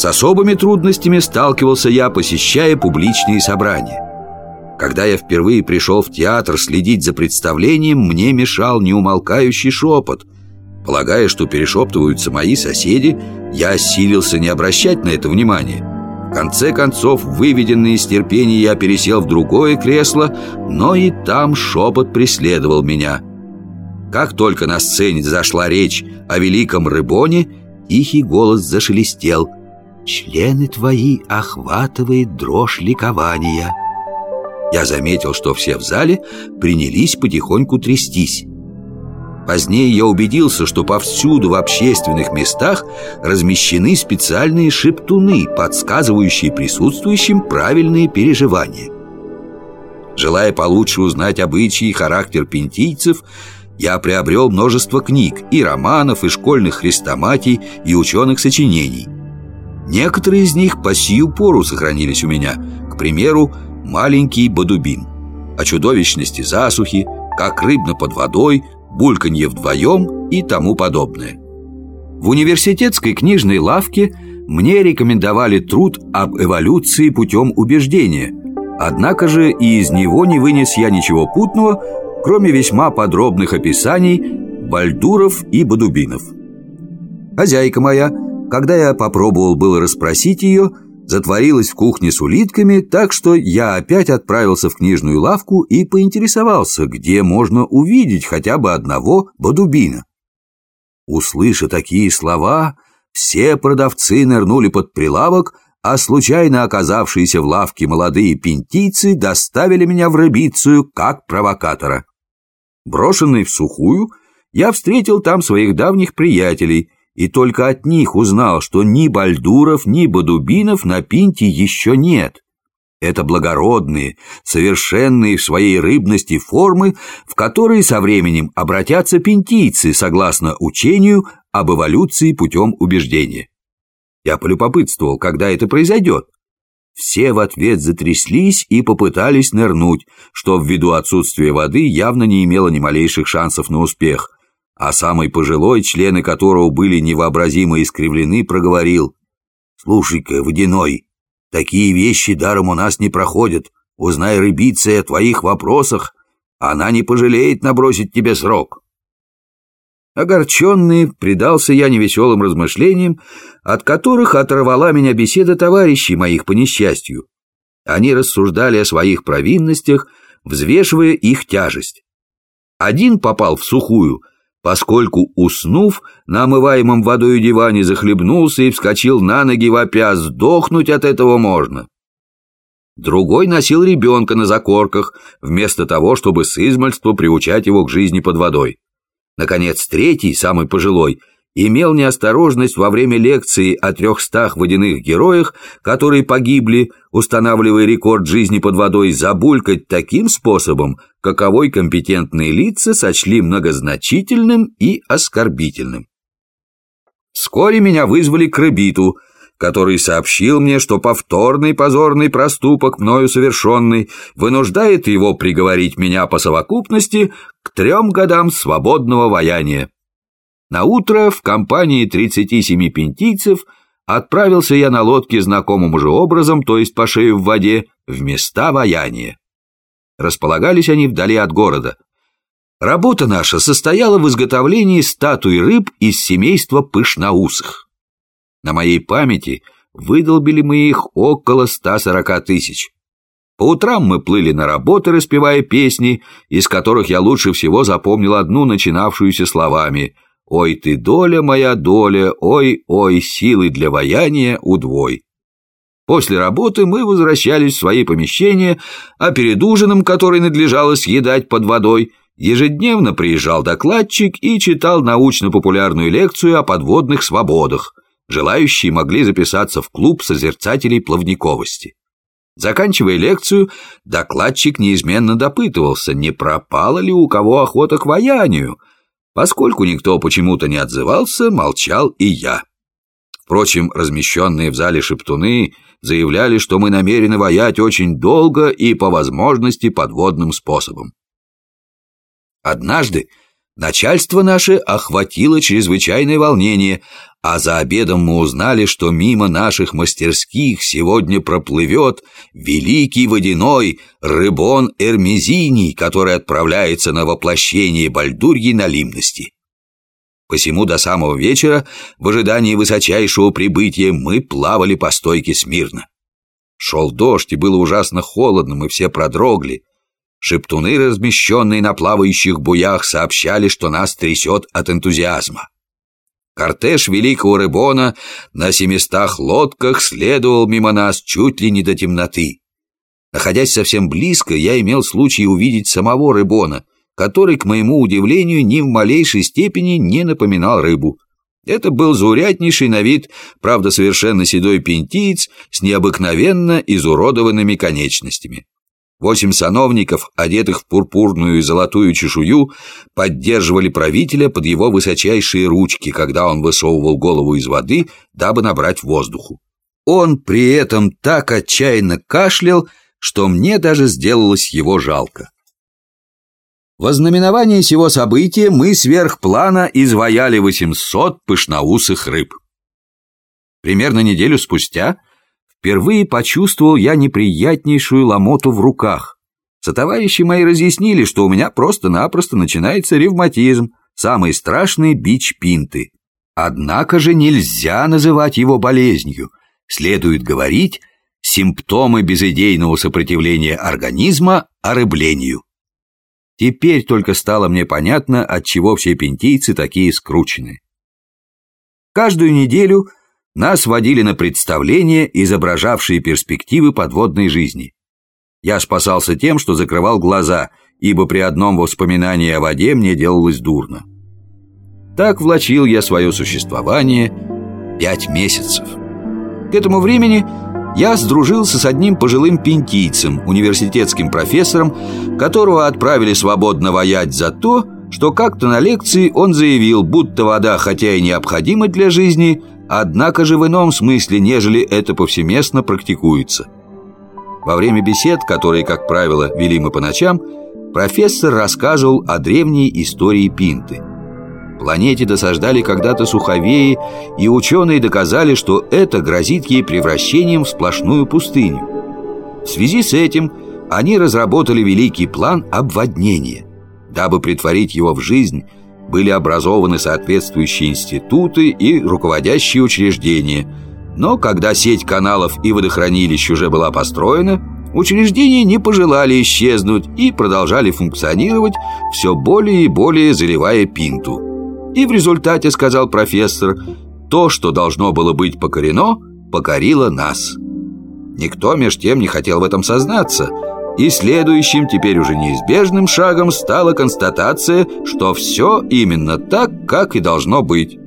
С особыми трудностями сталкивался я, посещая публичные собрания. Когда я впервые пришел в театр следить за представлением, мне мешал неумолкающий шепот. Полагая, что перешептываются мои соседи, я осилился не обращать на это внимания. В конце концов, выведенный из терпения, я пересел в другое кресло, но и там шепот преследовал меня. Как только на сцене зашла речь о великом Рыбоне, тихий голос зашелестел. «Члены твои охватывает дрожь ликования». Я заметил, что все в зале принялись потихоньку трястись. Позднее я убедился, что повсюду в общественных местах размещены специальные шептуны, подсказывающие присутствующим правильные переживания. Желая получше узнать обычаи и характер пентийцев, я приобрел множество книг, и романов, и школьных хрестоматий, и ученых сочинений. Некоторые из них по сию пору сохранились у меня. К примеру, «Маленький Бадубин» о чудовищности засухи, как рыбно под водой, бульканье вдвоем и тому подобное. В университетской книжной лавке мне рекомендовали труд об эволюции путем убеждения, однако же и из него не вынес я ничего путного, кроме весьма подробных описаний Бальдуров и Бадубинов. Хозяйка моя, когда я попробовал было расспросить ее, затворилась в кухне с улитками, так что я опять отправился в книжную лавку и поинтересовался, где можно увидеть хотя бы одного Бадубина. Услыша такие слова, все продавцы нырнули под прилавок, а случайно оказавшиеся в лавке молодые пентийцы доставили меня в рыбицию как провокатора. Брошенный в сухую, я встретил там своих давних приятелей и только от них узнал, что ни Бальдуров, ни Бадубинов на Пинте еще нет. Это благородные, совершенные в своей рыбности формы, в которые со временем обратятся пентийцы согласно учению об эволюции путем убеждения. Я полюбопытствовал, когда это произойдет. Все в ответ затряслись и попытались нырнуть, что ввиду отсутствия воды явно не имело ни малейших шансов на успех. А самый пожилой, члены которого были невообразимо искривлены, проговорил. «Слушай-ка, Водяной, такие вещи даром у нас не проходят. Узнай рыбица о твоих вопросах, она не пожалеет набросить тебе срок». Огорченный, предался я невеселым размышлениям, от которых оторвала меня беседа товарищей моих по несчастью. Они рассуждали о своих провинностях, взвешивая их тяжесть. Один попал в сухую, поскольку, уснув, на омываемом водою диване захлебнулся и вскочил на ноги вопя, сдохнуть от этого можно. Другой носил ребенка на закорках, вместо того, чтобы с измальства приучать его к жизни под водой. Наконец, третий, самый пожилой, имел неосторожность во время лекции о трехстах водяных героях, которые погибли, устанавливая рекорд жизни под водой, забулькать таким способом, каковой компетентные лица сочли многозначительным и оскорбительным. Вскоре меня вызвали к рыбиту – который сообщил мне, что повторный позорный проступок, мною совершенный, вынуждает его приговорить меня по совокупности к трем годам свободного ваяния. На утро в компании 37 пентийцев отправился я на лодке знакомым же образом, то есть по шею в воде, в места ваяния. Располагались они вдали от города. Работа наша состояла в изготовлении статуи рыб из семейства пышноусых. На моей памяти выдолбили мы их около 140 тысяч. По утрам мы плыли на работы, распевая песни, из которых я лучше всего запомнил одну, начинавшуюся словами «Ой ты, доля моя доля, ой-ой, силы для ваяния удвой». После работы мы возвращались в свои помещения, а перед ужином, который надлежало съедать под водой, ежедневно приезжал докладчик и читал научно-популярную лекцию о подводных свободах – Желающие могли записаться в клуб созерцателей плавниковости. Заканчивая лекцию, докладчик неизменно допытывался, не пропала ли у кого охота к ваянию. Поскольку никто почему-то не отзывался, молчал и я. Впрочем, размещенные в зале шептуны заявляли, что мы намерены ваять очень долго и по возможности подводным способом. Однажды Начальство наше охватило чрезвычайное волнение, а за обедом мы узнали, что мимо наших мастерских сегодня проплывет великий водяной рыбон Эрмезиний, который отправляется на воплощение Бальдурьи на Лимности. Посему до самого вечера, в ожидании высочайшего прибытия, мы плавали по стойке смирно. Шел дождь, и было ужасно холодно, мы все продрогли. Шептуны, размещенные на плавающих буях, сообщали, что нас трясет от энтузиазма. Кортеж великого Рыбона на семистах лодках следовал мимо нас чуть ли не до темноты. Находясь совсем близко, я имел случай увидеть самого Рыбона, который, к моему удивлению, ни в малейшей степени не напоминал рыбу. Это был зауряднейший на вид, правда совершенно седой пентиец с необыкновенно изуродованными конечностями. Восемь сановников, одетых в пурпурную и золотую чешую, поддерживали правителя под его высочайшие ручки, когда он высовывал голову из воды, дабы набрать воздуху. Он при этом так отчаянно кашлял, что мне даже сделалось его жалко. Во знаменование сего события мы сверх плана изваяли 800 пышноусых рыб. Примерно неделю спустя Впервые почувствовал я неприятнейшую ломоту в руках. Сотоварищи мои разъяснили, что у меня просто-напросто начинается ревматизм, самый страшный бич пинты. Однако же нельзя называть его болезнью. Следует говорить симптомы безыдейного сопротивления организма орыблению. Теперь только стало мне понятно, от чего все пентийцы такие скручены. Каждую неделю нас водили на представления, изображавшие перспективы подводной жизни. Я спасался тем, что закрывал глаза, ибо при одном воспоминании о воде мне делалось дурно. Так влачил я свое существование пять месяцев. К этому времени я сдружился с одним пожилым пентийцем, университетским профессором, которого отправили свободно воять за то, что как-то на лекции он заявил, будто вода, хотя и необходима для жизни, однако же в ином смысле, нежели это повсеместно практикуется. Во время бесед, которые, как правило, вели мы по ночам, профессор рассказывал о древней истории Пинты. Планете досаждали когда-то суховеи, и ученые доказали, что это грозит ей превращением в сплошную пустыню. В связи с этим они разработали великий план обводнения. Дабы притворить его в жизнь, были образованы соответствующие институты и руководящие учреждения. Но когда сеть каналов и водохранилищ уже была построена, учреждения не пожелали исчезнуть и продолжали функционировать, все более и более заливая пинту. И в результате, сказал профессор, то, что должно было быть покорено, покорило нас. Никто меж тем не хотел в этом сознаться – и следующим, теперь уже неизбежным шагом стала констатация, что все именно так, как и должно быть.